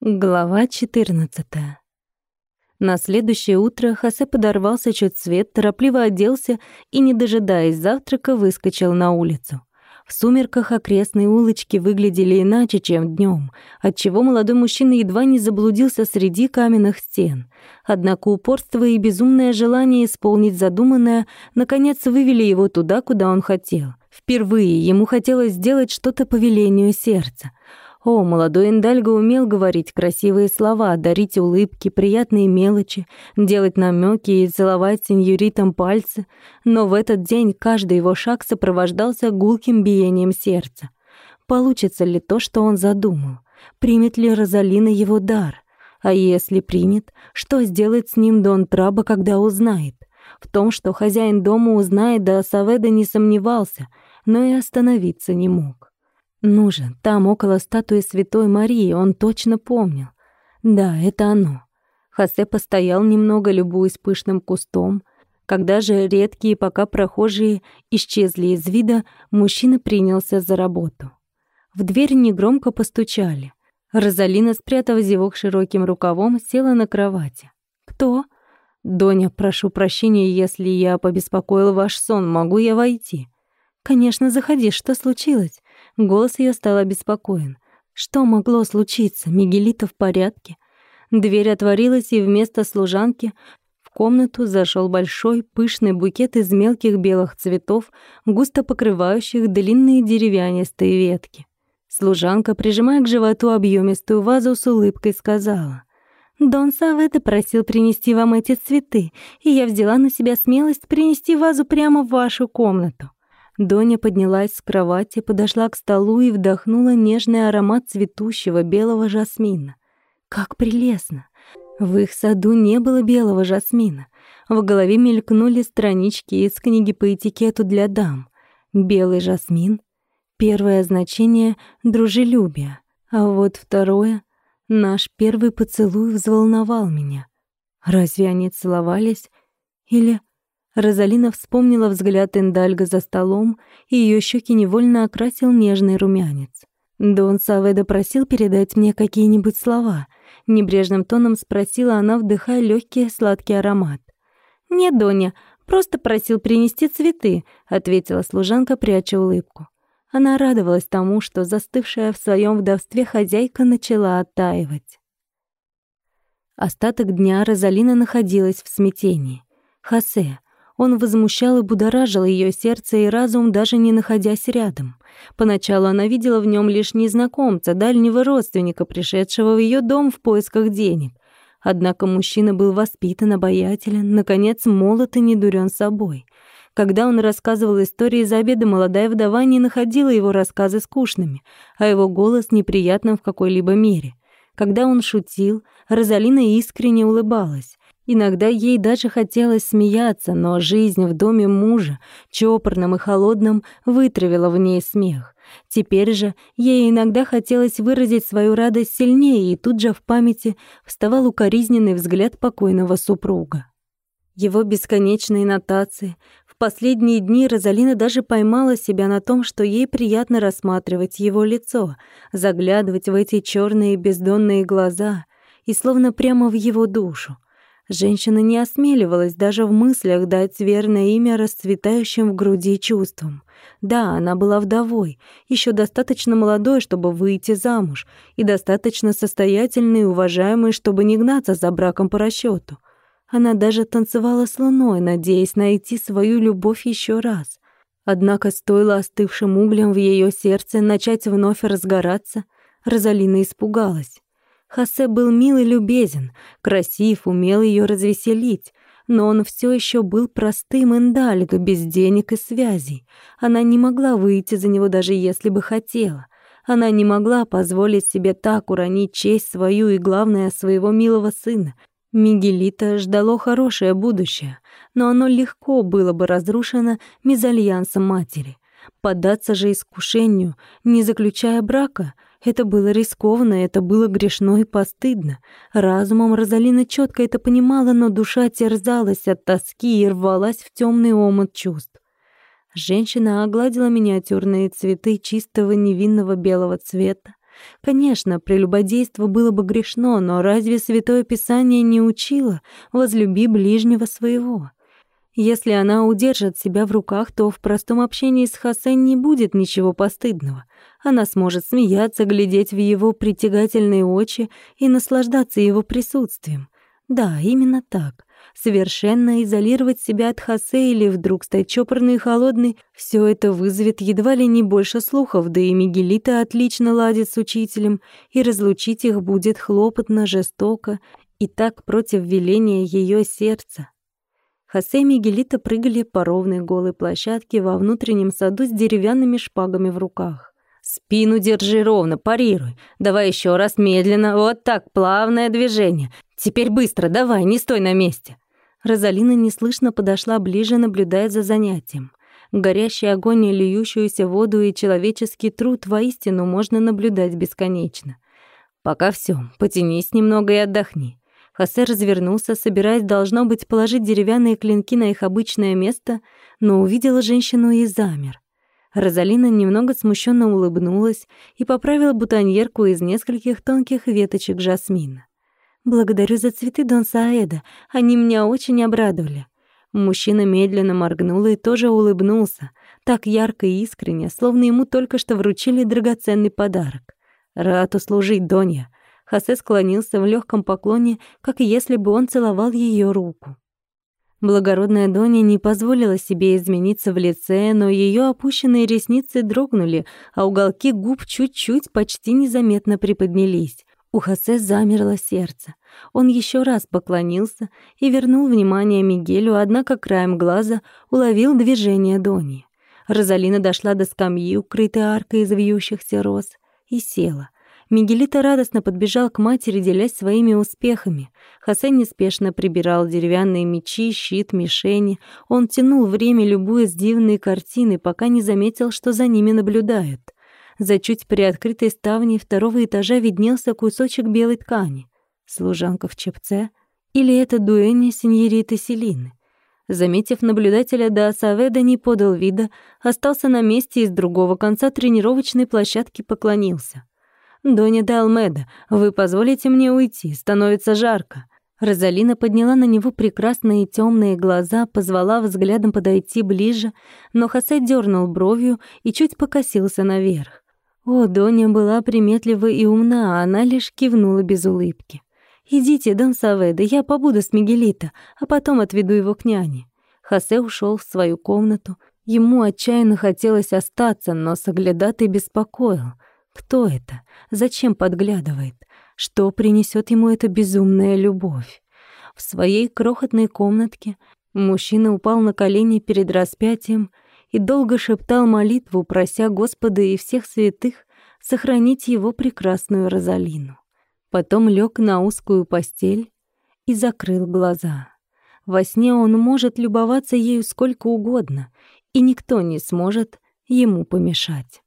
Глава 14. На следующее утро Хосе подорвался чуть свет, торопливо оделся и, не дожидаясь завтрака, выскочил на улицу. В сумерках окрестные улочки выглядели иначе, чем днем, отчего молодой мужчина едва не заблудился среди каменных стен. Однако упорство и безумное желание исполнить задуманное наконец вывели его туда, куда он хотел. Впервые ему хотелось сделать что-то по велению сердца — о, молодой Индальго умел говорить красивые слова, дарить улыбки, приятные мелочи, делать намеки и целовать сеньоритам пальцы, но в этот день каждый его шаг сопровождался гулким биением сердца. Получится ли то, что он задумал? Примет ли Розалина его дар? А если примет, что сделает с ним Дон Траба, когда узнает? В том, что хозяин дома узнает, да Саведа не сомневался, но и остановиться не мог. Ну же, там, около статуи Святой Марии, он точно помнил. Да, это оно. Хосе постоял немного, любуясь пышным кустом. Когда же редкие пока прохожие исчезли из вида, мужчина принялся за работу. В дверь негромко постучали. Розалина, спрятав зевок широким рукавом, села на кровати. «Кто?» «Доня, прошу прощения, если я побеспокоил ваш сон. Могу я войти?» «Конечно, заходи. Что случилось?» Голос ее стал обеспокоен. Что могло случиться? Мигелита в порядке? Дверь отворилась, и вместо служанки в комнату зашел большой, пышный букет из мелких белых цветов, густо покрывающих длинные деревянистые ветки. Служанка, прижимая к животу объемистую вазу, с улыбкой сказала. «Дон Саведа просил принести вам эти цветы, и я взяла на себя смелость принести вазу прямо в вашу комнату». Доня поднялась с кровати, подошла к столу и вдохнула нежный аромат цветущего белого жасмина. Как прелестно! В их саду не было белого жасмина. В голове мелькнули странички из книги по этикету для дам. Белый жасмин — первое значение — дружелюбие, а вот второе — наш первый поцелуй взволновал меня. Разве они целовались? Или Розалина вспомнила взгляд Эндальга за столом, и ее щеки невольно окрасил нежный румянец. «Дон Саведа просил передать мне какие-нибудь слова», — небрежным тоном спросила она, вдыхая легкий сладкий аромат. «Нет, Доня, просто просил принести цветы», — ответила служанка, пряча улыбку. Она радовалась тому, что застывшая в своем вдовстве хозяйка начала оттаивать. Остаток дня Розалина находилась в смятении. Хосе, он возмущал и будоражил ее сердце и разум, даже не находясь рядом. Поначалу она видела в нем лишь незнакомца, дальнего родственника, пришедшего в ее дом в поисках денег. Однако мужчина был воспитан, обаятелен, наконец, молод и не дурен собой. Когда он рассказывал истории за обедом, молодая вдова не находила его рассказы скучными, а его голос неприятным в какой-либо мере. Когда он шутил, Розалина искренне улыбалась. Иногда ей даже хотелось смеяться, но жизнь в доме мужа, чопорном и холодном, вытравила в ней смех. Теперь же ей иногда хотелось выразить свою радость сильнее, и тут же в памяти вставал укоризненный взгляд покойного супруга. Его бесконечные нотации. В последние дни Розалина даже поймала себя на том, что ей приятно рассматривать его лицо, заглядывать в эти черные бездонные глаза и словно прямо в его душу. Женщина не осмеливалась даже в мыслях дать верное имя расцветающим в груди чувствам. Да, она была вдовой, еще достаточно молодой, чтобы выйти замуж, и достаточно состоятельной и уважаемой, чтобы не гнаться за браком по расчету. Она даже танцевала с луной, надеясь найти свою любовь еще раз. Однако стоило остывшим углем в ее сердце начать вновь разгораться, Розалина испугалась. Хосе был мил и любезен, красив, умел ее развеселить, но он все еще был простым индальго, без денег и связей. Она не могла выйти за него даже если бы хотела. Она не могла позволить себе так уронить честь свою и, главное, своего милого сына. Мигелита ждало хорошее будущее, но оно легко было бы разрушено мезальянсом матери. Поддаться же искушению, не заключая брака — это было рискованно, это было грешно и постыдно. Разумом Розалина четко это понимала, но душа терзалась от тоски и рвалась в темный омут чувств. Женщина огладила миниатюрные цветы чистого невинного белого цвета, Конечно, прелюбодейство было бы грешно, но разве Святое Писание не учило «возлюби ближнего своего»? Если она удержит себя в руках, то в простом общении с Хосе не будет ничего постыдного. Она сможет смеяться, глядеть в его притягательные очи и наслаждаться его присутствием. Да, именно так. Совершенно изолировать себя от Хосе или вдруг стать чопорной и холодной — все это вызовет едва ли не больше слухов, да и Мигелита отлично ладит с учителем, и разлучить их будет хлопотно, жестоко и так против веления ее сердца. Хосе и Мигелита прыгали по ровной голой площадке во внутреннем саду с деревянными шпагами в руках. «Спину держи ровно, парируй. Давай еще раз медленно. Вот так, плавное движение. Теперь быстро, давай, не стой на месте». Розалина неслышно подошла ближе, наблюдая за занятием. Горящий огонь и льющуюся воду и человеческий труд воистину можно наблюдать бесконечно. «Пока все, потянись немного и отдохни. Хосе развернулся, собираясь, должно быть, положить деревянные клинки на их обычное место, но увидела женщину и замер. Розалина немного смущенно улыбнулась и поправила бутоньерку из нескольких тонких веточек жасмина. «Благодарю за цветы, Дон Саэда. Они меня очень обрадовали». Мужчина медленно моргнул и тоже улыбнулся, так ярко и искренне, словно ему только что вручили драгоценный подарок. «Рад услужить, Донья», Хосе склонился в легком поклоне, как если бы он целовал ее руку. Благородная Доня не позволила себе измениться в лице, но ее опущенные ресницы дрогнули, а уголки губ чуть-чуть почти незаметно приподнялись. У Хосе замерло сердце. Он еще раз поклонился и вернул внимание Мигелю, однако краем глаза уловил движение Дони. Розалина дошла до скамьи, укрытой аркой из вьющихся роз, и села. Мигелита радостно подбежал к матери, делясь своими успехами. Хосе неспешно прибирал деревянные мечи, щит, мишени. Он тянул время, любуясь дивной картины, пока не заметил, что за ними наблюдают. За чуть приоткрытой ставней второго этажа виднелся кусочек белой ткани. Служанка в чепце? Или это дуэня сеньориты Селины? Заметив наблюдателя, до Саведа не подал вида, остался на месте и с другого конца тренировочной площадки поклонился. «Доня де Алмеда, вы позволите мне уйти, становится жарко». Розалина подняла на него прекрасные темные глаза, позвала взглядом подойти ближе, но Хосе дернул бровью и чуть покосился наверх. О, Доня была приметлива и умна, а она лишь кивнула без улыбки. «Идите, Дон Саведа, я побуду с Мигелита, а потом отведу его к няне». Хосе ушел в свою комнату. Ему отчаянно хотелось остаться, но соглядатый беспокоил — кто это? Зачем подглядывает? Что принесет ему эта безумная любовь? В своей крохотной комнатке мужчина упал на колени перед распятием и долго шептал молитву, прося Господа и всех святых сохранить его прекрасную Розалину. Потом лег на узкую постель и закрыл глаза. Во сне он может любоваться ею сколько угодно, и никто не сможет ему помешать.